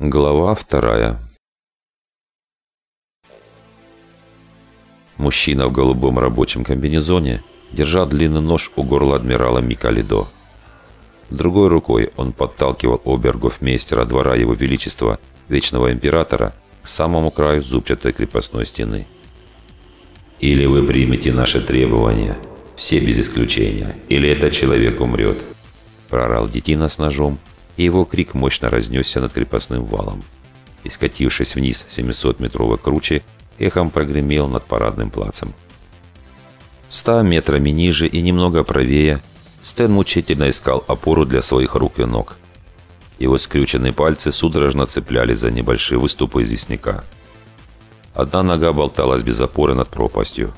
Глава вторая Мужчина в голубом рабочем комбинезоне держал длинный нож у горла адмирала Микалидо. Другой рукой он подталкивал обергов мейстера двора его величества, вечного императора, к самому краю зубчатой крепостной стены. «Или вы примете наши требования, все без исключения, или этот человек умрет», прорал детина с ножом, и его крик мощно разнесся над крепостным валом. И скатившись вниз 700-метровой круче, эхом прогремел над парадным плацем. Ста метрами ниже и немного правее Стэн мучительно искал опору для своих рук и ног. Его скрюченные пальцы судорожно цеплялись за небольшие выступы известняка. Одна нога болталась без опоры над пропастью.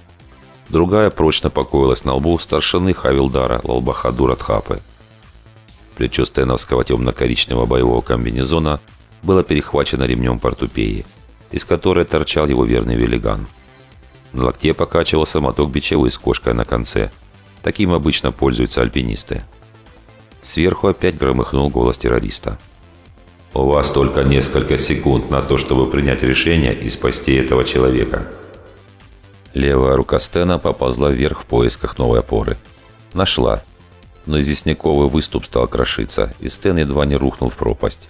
Другая прочно покоилась на лбу старшины Хавилдара Лалбахадура Тхапы – Плечо стеновского темно-коричневого боевого комбинезона было перехвачено ремнем портупеи, из которой торчал его верный велиган. На локте покачивался моток бичевой с кошкой на конце. Таким обычно пользуются альпинисты. Сверху опять громыхнул голос террориста. «У вас только несколько секунд на то, чтобы принять решение и спасти этого человека». Левая рука Стена поползла вверх в поисках новой опоры. Нашла но известняковый выступ стал крошиться, и Стэн едва не рухнул в пропасть.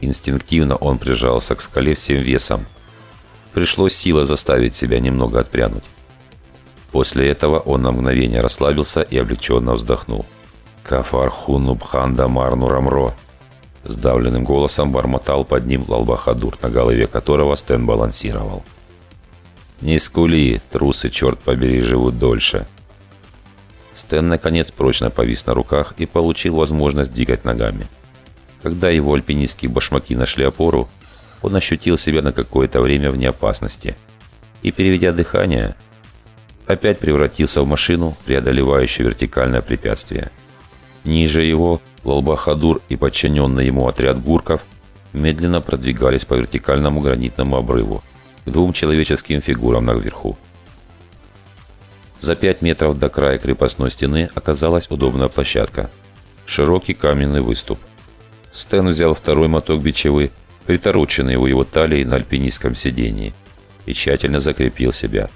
Инстинктивно он прижался к скале всем весом. Пришлось сила заставить себя немного отпрянуть. После этого он на мгновение расслабился и облегченно вздохнул. «Кафар хунубханда марну рамро!» Сдавленным голосом бормотал под ним Лалбахадур, на голове которого Стэн балансировал. «Не скули, трусы, черт побери, живут дольше!» Стэн наконец прочно повис на руках и получил возможность двигать ногами. Когда его альпинистские башмаки нашли опору, он ощутил себя на какое-то время вне опасности. И, переведя дыхание, опять превратился в машину, преодолевающую вертикальное препятствие. Ниже его Лалбахадур и подчиненный ему отряд гурков медленно продвигались по вертикальному гранитному обрыву к двум человеческим фигурам наверху. За пять метров до края крепостной стены оказалась удобная площадка. Широкий каменный выступ. Стэн взял второй моток бичевы, притороченный у его талии на альпинистском сидении, и тщательно закрепил себя.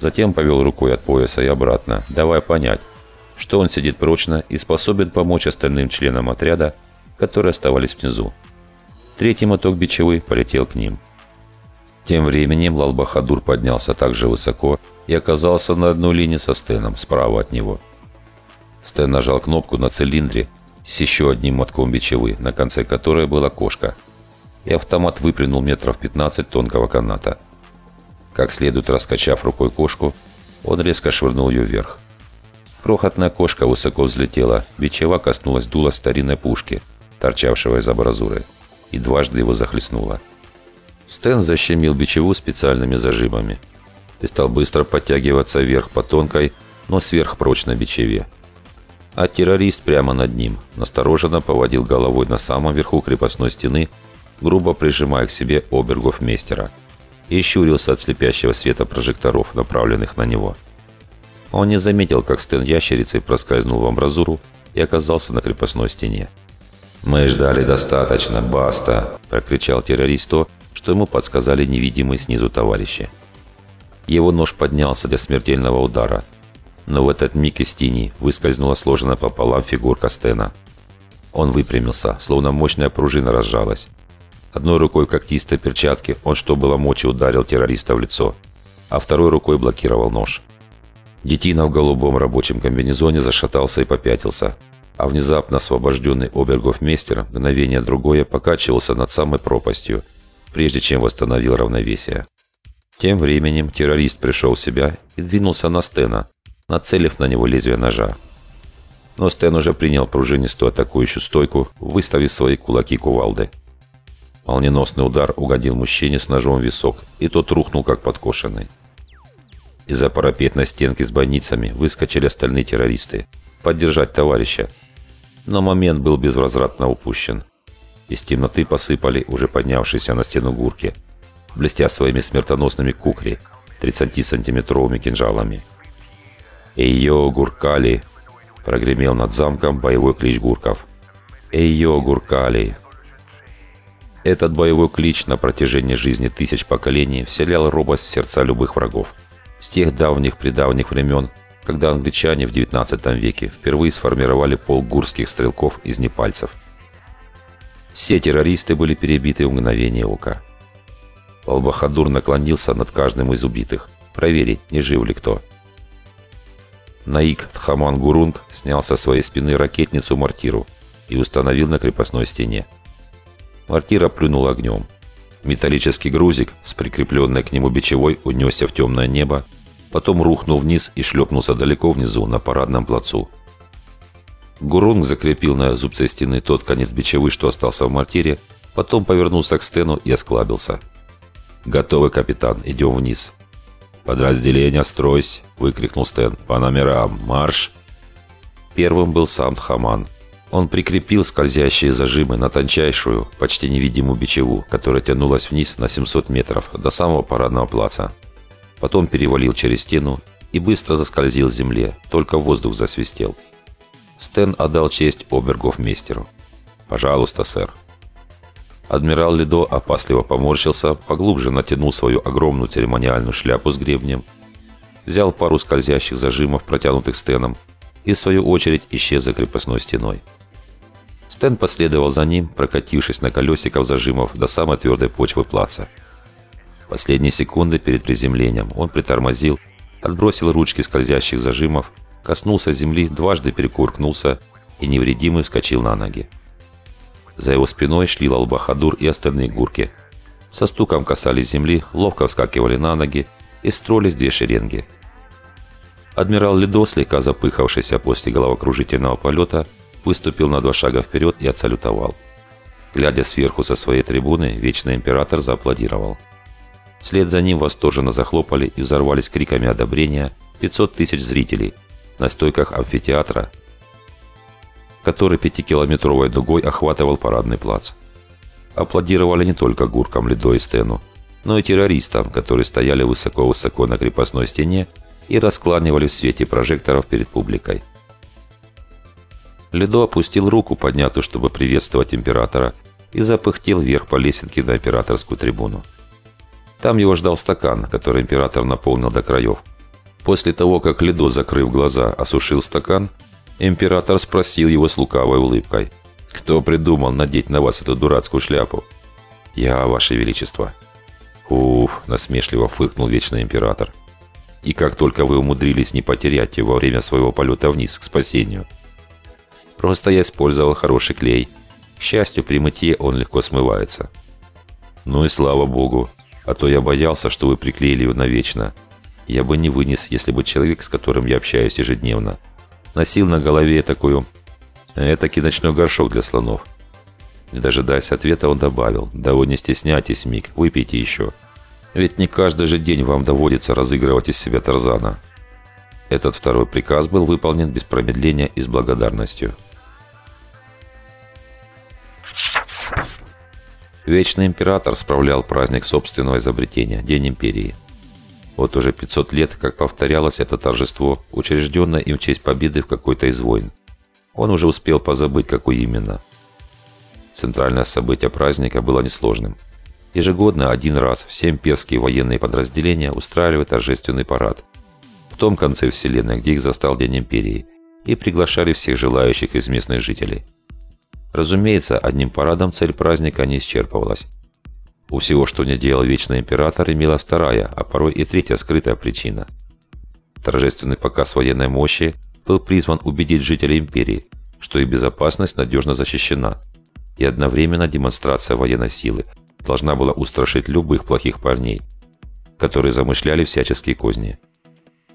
Затем повел рукой от пояса и обратно, давая понять, что он сидит прочно и способен помочь остальным членам отряда, которые оставались внизу. Третий моток бичевы полетел к ним. Тем временем Лал-Бахадур поднялся так же высоко и оказался на одной линии со Стэном, справа от него. Стэн нажал кнопку на цилиндре с еще одним мотком бичевы, на конце которой была кошка, и автомат выплюнул метров 15 тонкого каната. Как следует раскачав рукой кошку, он резко швырнул ее вверх. Крохотная кошка высоко взлетела, бичева коснулась дула старинной пушки, торчавшего из абразуры, и дважды его захлестнула. Стэн защемил бичеву специальными зажимами и стал быстро подтягиваться вверх по тонкой, но сверхпрочной бичеве. А террорист прямо над ним настороженно поводил головой на самом верху крепостной стены, грубо прижимая к себе обергов мейстера, и щурился от слепящего света прожекторов, направленных на него. Он не заметил, как Стэн ящерицей проскользнул в амбразуру и оказался на крепостной стене. «Мы ждали достаточно, баста!» – прокричал террорист то, что ему подсказали невидимые снизу товарищи. Его нож поднялся для смертельного удара, но в этот миг из тени выскользнула сложенная пополам фигурка Стена. Он выпрямился, словно мощная пружина разжалась. Одной рукой в когтистой перчатке он, что было мочи, ударил террориста в лицо, а второй рукой блокировал нож. Детина в голубом рабочем комбинезоне зашатался и попятился, а внезапно освобожденный обергов мейстер мгновение другое покачивался над самой пропастью – прежде чем восстановил равновесие. Тем временем террорист пришел в себя и двинулся на Стена, нацелив на него лезвие ножа. Но Стэн уже принял пружинистую атакующую стойку, выставив свои кулаки кувалды. Молниеносный удар угодил мужчине с ножом в висок, и тот рухнул как подкошенный. Из-за парапетной стенки с бойницами выскочили остальные террористы. Поддержать товарища. Но момент был безвозвратно упущен. Из темноты посыпали уже поднявшиеся на стену гурки, блестя своими смертоносными кукри, 30-сантиметровыми кинжалами. «Эйо, гуркали!» – прогремел над замком боевой клич гурков. «Эйо, гуркали!» Этот боевой клич на протяжении жизни тысяч поколений вселял робость в сердца любых врагов. С тех давних-предавних времен, когда англичане в XIX веке впервые сформировали полк гурских стрелков из непальцев. Все террористы были перебиты в мгновение ока. Албахадур наклонился над каждым из убитых, проверить, не жив ли кто. Наик Тхаман Гурунг снял со своей спины ракетницу-мортиру и установил на крепостной стене. Мортира плюнула огнем. Металлический грузик с прикрепленной к нему бичевой унесся в темное небо, потом рухнул вниз и шлепнулся далеко внизу на парадном плацу. Гурунг закрепил на зубце стены тот конец бичевы, что остался в мортире, потом повернулся к Стену и осклабился. «Готовы, капитан, идем вниз». «Подразделение, стройсь!» – выкрикнул Стэн. «По номерам! Марш!» Первым был сам Тхаман. Он прикрепил скользящие зажимы на тончайшую, почти невидимую бичеву, которая тянулась вниз на 700 метров до самого парадного плаца. Потом перевалил через стену и быстро заскользил в земле, только воздух засвистел. Стэн отдал честь обергофмейстеру. «Пожалуйста, сэр». Адмирал Лидо опасливо поморщился, поглубже натянул свою огромную церемониальную шляпу с гребнем, взял пару скользящих зажимов, протянутых Стэном, и в свою очередь исчез за крепостной стеной. Стэн последовал за ним, прокатившись на колесиках зажимов до самой твердой почвы плаца. Последние секунды перед приземлением он притормозил, отбросил ручки скользящих зажимов, коснулся земли, дважды перекуркнулся и невредимый вскочил на ноги. За его спиной шли Лалбахадур и остальные гурки. Со стуком касались земли, ловко вскакивали на ноги и строились две шеренги. Адмирал Ледо, слегка запыхавшийся после головокружительного полета, выступил на два шага вперед и отсалютовал. Глядя сверху со своей трибуны, Вечный Император зааплодировал. Вслед за ним восторженно захлопали и взорвались криками одобрения 500 тысяч зрителей на стойках амфитеатра который пятикилометровой дугой охватывал парадный плац. Аплодировали не только гуркам Лидо и Стену, но и террористам, которые стояли высоко-высоко на крепостной стене и раскланивали в свете прожекторов перед публикой. Лидо опустил руку, поднятую, чтобы приветствовать императора, и запыхтел вверх по лесенке на императорскую трибуну. Там его ждал стакан, который император наполнил до краев. После того, как Лидо, закрыв глаза, осушил стакан, Император спросил его с лукавой улыбкой. «Кто придумал надеть на вас эту дурацкую шляпу?» «Я, Ваше Величество». «Уф», — насмешливо фыркнул Вечный Император. «И как только вы умудрились не потерять ее во время своего полета вниз к спасению?» «Просто я использовал хороший клей. К счастью, при мытье он легко смывается». «Ну и слава богу, а то я боялся, что вы приклеили ее навечно. Я бы не вынес, если бы человек, с которым я общаюсь ежедневно, носил на голове такую... Этакий ночной горшок для слонов. Не дожидаясь ответа, он добавил, «Да вы не стесняйтесь, Мик, выпейте еще. Ведь не каждый же день вам доводится разыгрывать из себя Тарзана». Этот второй приказ был выполнен без промедления и с благодарностью. Вечный император справлял праздник собственного изобретения – День империи – вот уже 500 лет, как повторялось это торжество, учрежденное им в честь победы в какой-то из войн. Он уже успел позабыть, какой именно. Центральное событие праздника было несложным. Ежегодно один раз все имперские военные подразделения устраивали торжественный парад. В том конце вселенной, где их застал День Империи, и приглашали всех желающих из местных жителей. Разумеется, одним парадом цель праздника не исчерпывалась. У всего, что не делал Вечный Император, имела вторая, а порой и третья скрытая причина. Торжественный показ военной мощи был призван убедить жителей Империи, что их безопасность надежно защищена, и одновременно демонстрация военной силы должна была устрашить любых плохих парней, которые замышляли всяческие козни.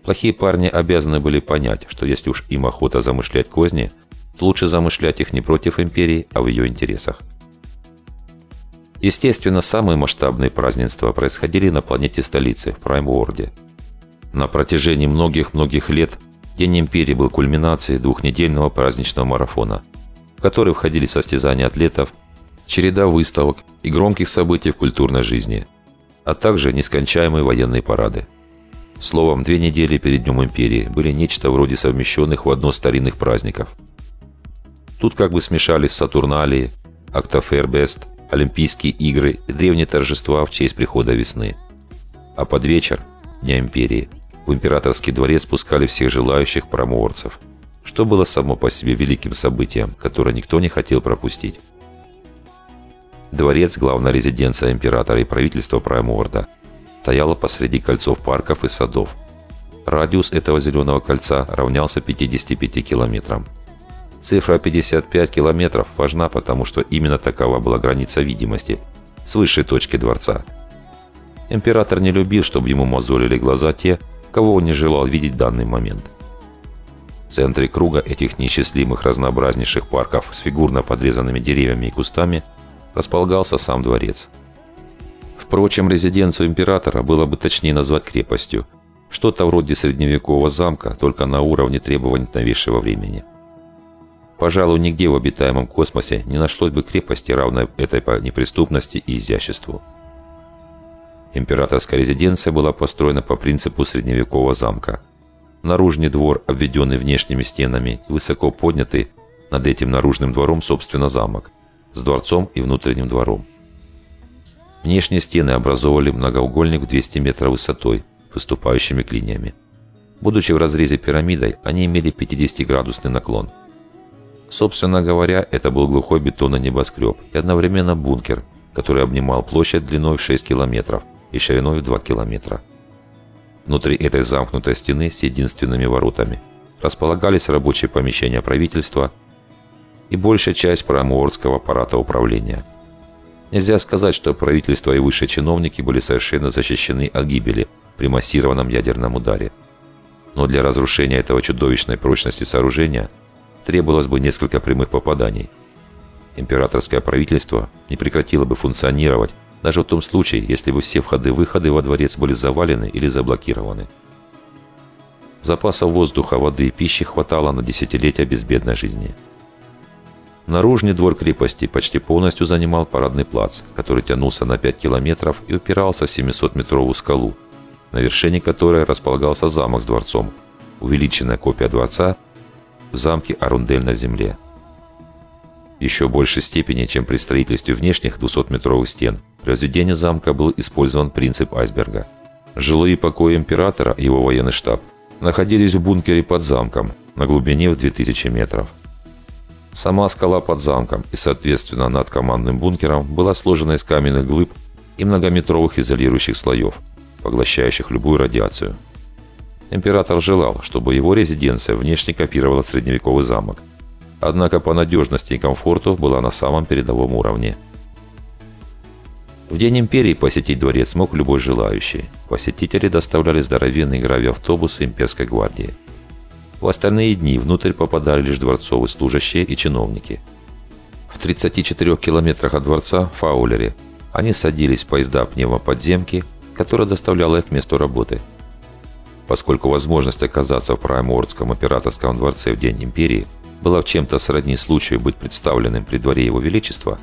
Плохие парни обязаны были понять, что если уж им охота замышлять козни, лучше замышлять их не против Империи, а в ее интересах. Естественно, самые масштабные празднества происходили на планете-столице, в Прайм-Уорде. На протяжении многих-многих лет День Империи был кульминацией двухнедельного праздничного марафона, в который входили состязания атлетов, череда выставок и громких событий в культурной жизни, а также нескончаемые военные парады. Словом, две недели перед Днем Империи были нечто вроде совмещенных в одно старинных праздников. Тут как бы смешались Сатурналии, Октофербест, Олимпийские игры и древние торжества в честь прихода весны. А под вечер, Дня Империи, в императорский дворец пускали всех желающих промоорцев, что было само по себе великим событием, которое никто не хотел пропустить. Дворец, главная резиденция императора и правительства Праймуорда, стояла посреди кольцов парков и садов. Радиус этого зеленого кольца равнялся 55 километрам. Цифра 55 километров важна, потому что именно такова была граница видимости с высшей точки дворца. Император не любил, чтобы ему мозолили глаза те, кого он не желал видеть в данный момент. В центре круга этих неисчислимых разнообразнейших парков с фигурно подрезанными деревьями и кустами располагался сам дворец. Впрочем, резиденцию императора было бы точнее назвать крепостью, что-то вроде средневекового замка, только на уровне требований новейшего времени. Пожалуй, нигде в обитаемом космосе не нашлось бы крепости, равной этой по неприступности и изяществу. Императорская резиденция была построена по принципу средневекового замка. Наружный двор, обведенный внешними стенами и высоко поднятый над этим наружным двором, собственно, замок – с дворцом и внутренним двором. Внешние стены образовывали многоугольник в 200 метров высотой, выступающими клиньями. Будучи в разрезе пирамидой, они имели 50-градусный наклон. Собственно говоря, это был глухой бетонный небоскреб и одновременно бункер, который обнимал площадь длиной в 6 километров и шириной в 2 километра. Внутри этой замкнутой стены с единственными воротами располагались рабочие помещения правительства – и большая часть промоорского аппарата управления. Нельзя сказать, что правительство и высшие чиновники были совершенно защищены от гибели при массированном ядерном ударе. Но для разрушения этого чудовищной прочности сооружения требовалось бы несколько прямых попаданий. Императорское правительство не прекратило бы функционировать даже в том случае, если бы все входы-выходы во дворец были завалены или заблокированы. Запасов воздуха, воды и пищи хватало на десятилетия безбедной жизни. Наружный двор крепости почти полностью занимал парадный плац, который тянулся на 5 километров и упирался в 700-метровую скалу, на вершине которой располагался замок с дворцом, увеличенная копия дворца в замке Арундель на земле. В еще большей степени, чем при строительстве внешних 200-метровых стен, при возведении замка был использован принцип айсберга. Жилые покои императора и его военный штаб находились в бункере под замком на глубине в 2000 метров. Сама скала под замком и, соответственно, над командным бункером была сложена из каменных глыб и многометровых изолирующих слоев, поглощающих любую радиацию. Император желал, чтобы его резиденция внешне копировала средневековый замок, однако по надежности и комфорту была на самом передовом уровне. В День Империи посетить дворец мог любой желающий. Посетители доставляли здоровенные гравиавтобусы имперской гвардии – в остальные дни внутрь попадали лишь дворцовые служащие и чиновники. В 34 километрах от дворца, в Фаулере, они садились в поезда пневмоподземки, которая доставляла их к месту работы. Поскольку возможность оказаться в Праймордском операторском дворце в День Империи была в чем-то сродни случаю быть представленным при дворе Его Величества,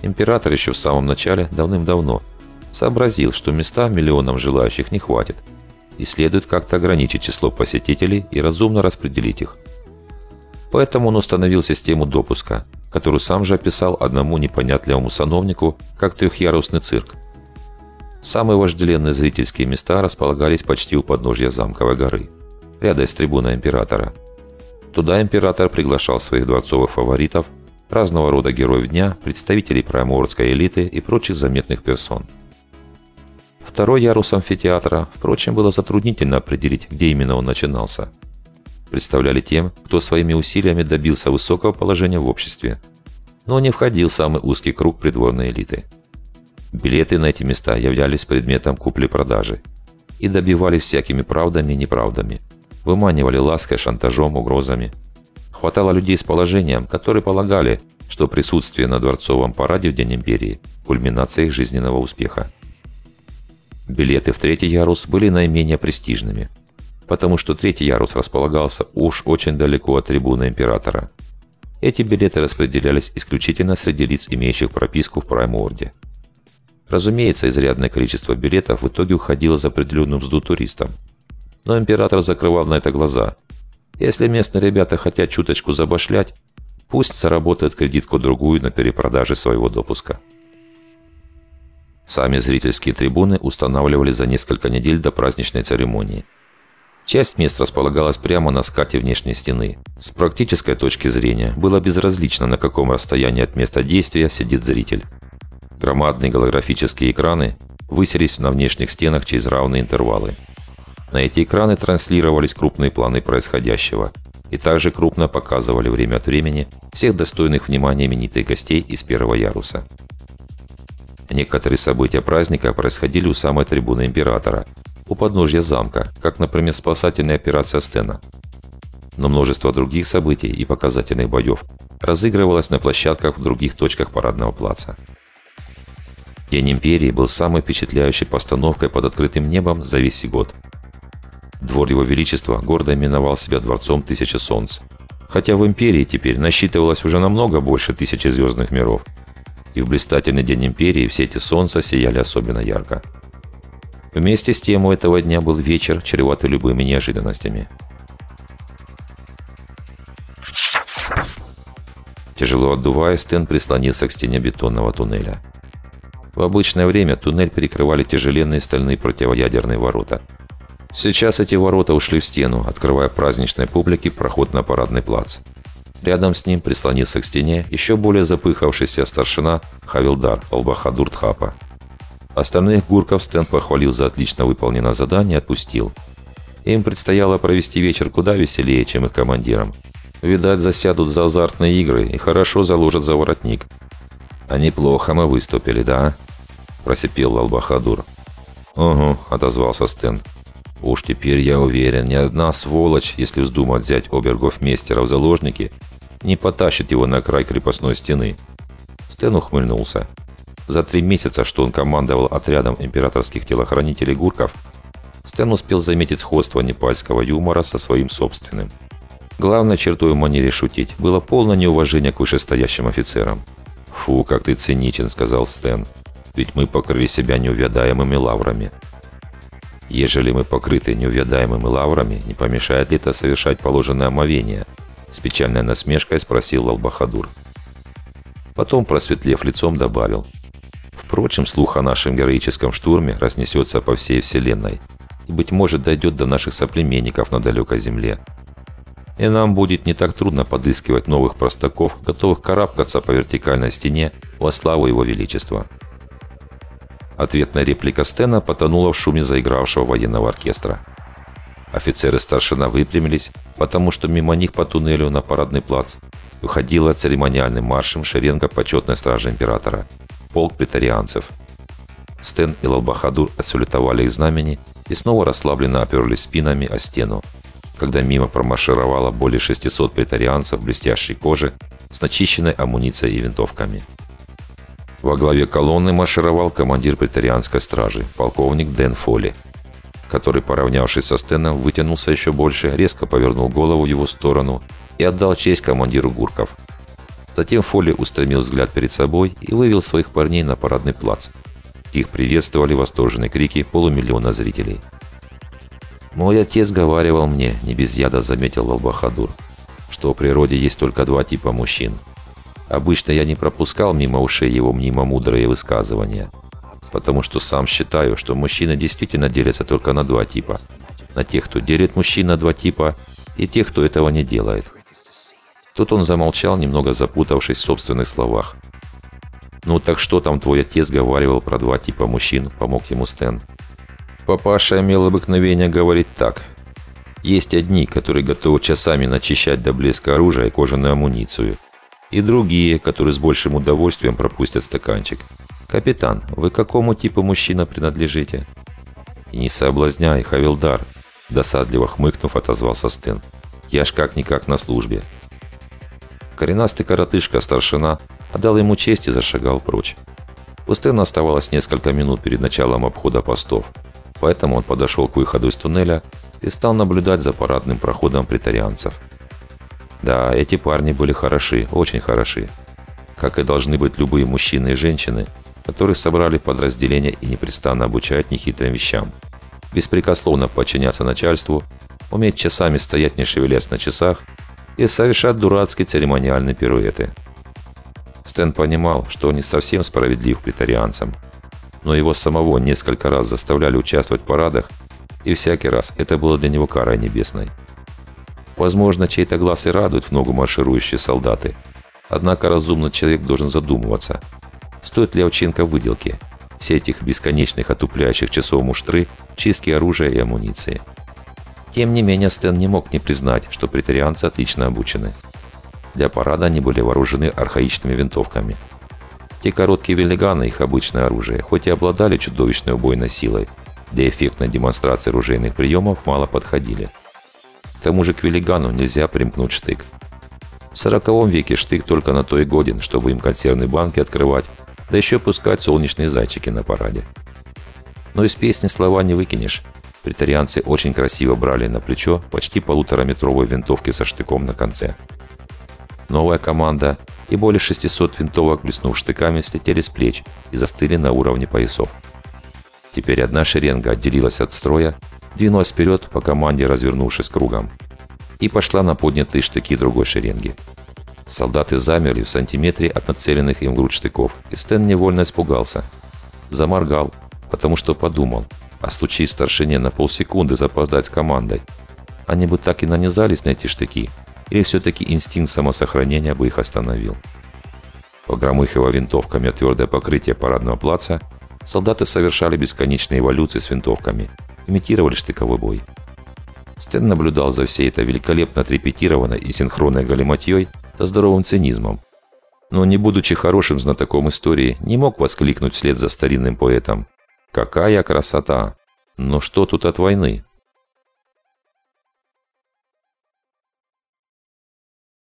император еще в самом начале, давным-давно, сообразил, что места миллионам желающих не хватит – и следует как-то ограничить число посетителей и разумно распределить их. Поэтому он установил систему допуска, которую сам же описал одному непонятливому сановнику как трехъярусный цирк. Самые вожделенные зрительские места располагались почти у подножья замковой горы, рядом с трибуной императора. Туда император приглашал своих дворцовых фаворитов, разного рода героев дня, представителей прайморской элиты и прочих заметных персон – Второй ярус амфитеатра, впрочем, было затруднительно определить, где именно он начинался. Представляли тем, кто своими усилиями добился высокого положения в обществе, но не входил в самый узкий круг придворной элиты. Билеты на эти места являлись предметом купли-продажи и добивали всякими правдами и неправдами, выманивали лаской, шантажом, угрозами. Хватало людей с положением, которые полагали, что присутствие на дворцовом параде в День Империи – кульминация их жизненного успеха. Билеты в третий ярус были наименее престижными, потому что третий ярус располагался уж очень далеко от трибуны Императора. Эти билеты распределялись исключительно среди лиц, имеющих прописку в Прайморде. Разумеется, изрядное количество билетов в итоге уходило за определенную мзду туристам. Но Император закрывал на это глаза. Если местные ребята хотят чуточку забашлять, пусть заработают кредитку-другую на перепродаже своего допуска. Сами зрительские трибуны устанавливали за несколько недель до праздничной церемонии. Часть мест располагалась прямо на скате внешней стены. С практической точки зрения было безразлично, на каком расстоянии от места действия сидит зритель. Громадные голографические экраны высились на внешних стенах через равные интервалы. На эти экраны транслировались крупные планы происходящего и также крупно показывали время от времени всех достойных внимания именитых гостей из первого яруса. Некоторые события праздника происходили у самой трибуны императора, у подножья замка, как, например, спасательная операция Стена. Но множество других событий и показательных боев разыгрывалось на площадках в других точках парадного плаца. День Империи был самой впечатляющей постановкой под открытым небом за весь год. Двор Его Величества гордо именовал себя Дворцом Тысячи Солнц. Хотя в Империи теперь насчитывалось уже намного больше тысячи звездных миров. И в блистательный День Империи все эти солнца сияли особенно ярко. Вместе с тем у этого дня был вечер, чреватый любыми неожиданностями. Тяжело отдуваясь, Стэн прислонился к стене бетонного туннеля. В обычное время туннель перекрывали тяжеленные стальные противоядерные ворота. Сейчас эти ворота ушли в стену, открывая праздничной публике проход на парадный плац. Рядом с ним прислонился к стене еще более запыхавшийся старшина Хавилдар Албахадур Тхапа. Остальных гурков Стэн похвалил за отлично выполненное задание и отпустил. Им предстояло провести вечер куда веселее, чем их командирам. Видать, засядут за азартные игры и хорошо заложат за воротник. «А неплохо мы выступили, да?» – просипел Албахадур. «Угу», – отозвался Стэн. «Уж теперь я уверен, ни одна сволочь, если вздумает взять обергов-мейстера в заложники, не потащит его на край крепостной стены». Стэн ухмыльнулся. За три месяца, что он командовал отрядом императорских телохранителей гурков, Стэн успел заметить сходство непальского юмора со своим собственным. Главной чертой в манере шутить было полное неуважение к вышестоящим офицерам. «Фу, как ты циничен», — сказал Стэн. «Ведь мы покрыли себя неувядаемыми лаврами». «Ежели мы покрыты неувядаемыми лаврами, не помешает ли это совершать положенное омовение?» С печальной насмешкой спросил Албахадур. Потом, просветлев лицом, добавил. «Впрочем, слух о нашем героическом штурме разнесется по всей Вселенной и, быть может, дойдет до наших соплеменников на далекой Земле и нам будет не так трудно подыскивать новых простаков, готовых карабкаться по вертикальной стене во славу Его Величества. Ответная реплика Стена потонула в шуме заигравшего военного оркестра. Офицеры старшина выпрямились, потому что мимо них по туннелю на парадный плац выходила церемониальным маршем шеренга почетной стражи императора, полк претарианцев. Стен и Лалбахадур отсулетовали их знамени и снова расслабленно оперлись спинами о стену, когда мимо промаршировало более 600 претарианцев блестящей коже с начищенной амуницией и винтовками. Во главе колонны маршировал командир претарианской стражи, полковник Дэн Фоли, который, поравнявшись со Стеном, вытянулся еще больше, резко повернул голову в его сторону и отдал честь командиру Гурков. Затем Фоли устремил взгляд перед собой и вывел своих парней на парадный плац. Их приветствовали восторженные крики полумиллиона зрителей. Мой отец говаривал мне, не без яда заметил Албахадур, что в природе есть только два типа мужчин. Обычно я не пропускал мимо ушей его мнимо мудрые высказывания, потому что сам считаю, что мужчины действительно делятся только на два типа. На тех, кто делит мужчин на два типа, и тех, кто этого не делает. Тут он замолчал, немного запутавшись в собственных словах. «Ну так что там твой отец говаривал про два типа мужчин?» – помог ему Стэн. Папаша имел обыкновение говорить так. Есть одни, которые готовы часами начищать до блеска оружия и кожаную амуницию. И другие, которые с большим удовольствием пропустят стаканчик. «Капитан, вы какому типу мужчина принадлежите?» «И не соблазняй, Хавилдар», – досадливо хмыкнув, отозвался Стэн. «Я ж как-никак на службе». Коренастый коротышка старшина отдал ему честь и зашагал прочь. У Стэна оставалось несколько минут перед началом обхода постов – Поэтому он подошел к выходу из туннеля и стал наблюдать за парадным проходом претарианцев. Да, эти парни были хороши, очень хороши. Как и должны быть любые мужчины и женщины, которых собрали подразделения и непрестанно обучают нехитрым вещам. Беспрекословно подчиняться начальству, уметь часами стоять не шевелясь на часах и совершать дурацкие церемониальные пируэты. Стэн понимал, что он не совсем справедлив к претарианцам – но его самого несколько раз заставляли участвовать в парадах, и всякий раз это было для него карой небесной. Возможно, чей-то глаз и радует в ногу марширующие солдаты, однако разумный человек должен задумываться, стоит ли Овченко выделки, все этих бесконечных отупляющих часов муштры, чистки оружия и амуниции. Тем не менее, Стэн не мог не признать, что претарианцы отлично обучены. Для парада они были вооружены архаичными винтовками. Те короткие велиганы, их обычное оружие, хоть и обладали чудовищной убойной силой, для эффектной демонстрации оружейных приемов мало подходили. К тому же к велигану нельзя примкнуть штык. В 40 веке штык только на то и годен, чтобы им консервные банки открывать, да еще пускать солнечные зайчики на параде. Но из песни слова не выкинешь. Притарианцы очень красиво брали на плечо почти полутораметровой винтовки со штыком на конце. Новая команда и более 600 винтовок, блеснув штыками, слетели с плеч и застыли на уровне поясов. Теперь одна шеренга отделилась от строя, двинулась вперед по команде, развернувшись кругом, и пошла на поднятые штыки другой шеренги. Солдаты замерли в сантиметре от нацеленных им в грудь штыков, и Стэн невольно испугался. Заморгал, потому что подумал, а случись старшине на полсекунды запоздать с командой. Они бы так и нанизались на эти штыки, или все-таки инстинкт самосохранения бы их остановил. Погромыхивая винтовками о твердое покрытие парадного плаца, солдаты совершали бесконечные эволюции с винтовками, имитировали штыковой бой. Стэн наблюдал за всей этой великолепно отрепетированной и синхронной галиматьей со здоровым цинизмом. Но, не будучи хорошим знатоком истории, не мог воскликнуть вслед за старинным поэтом. «Какая красота! Но что тут от войны?»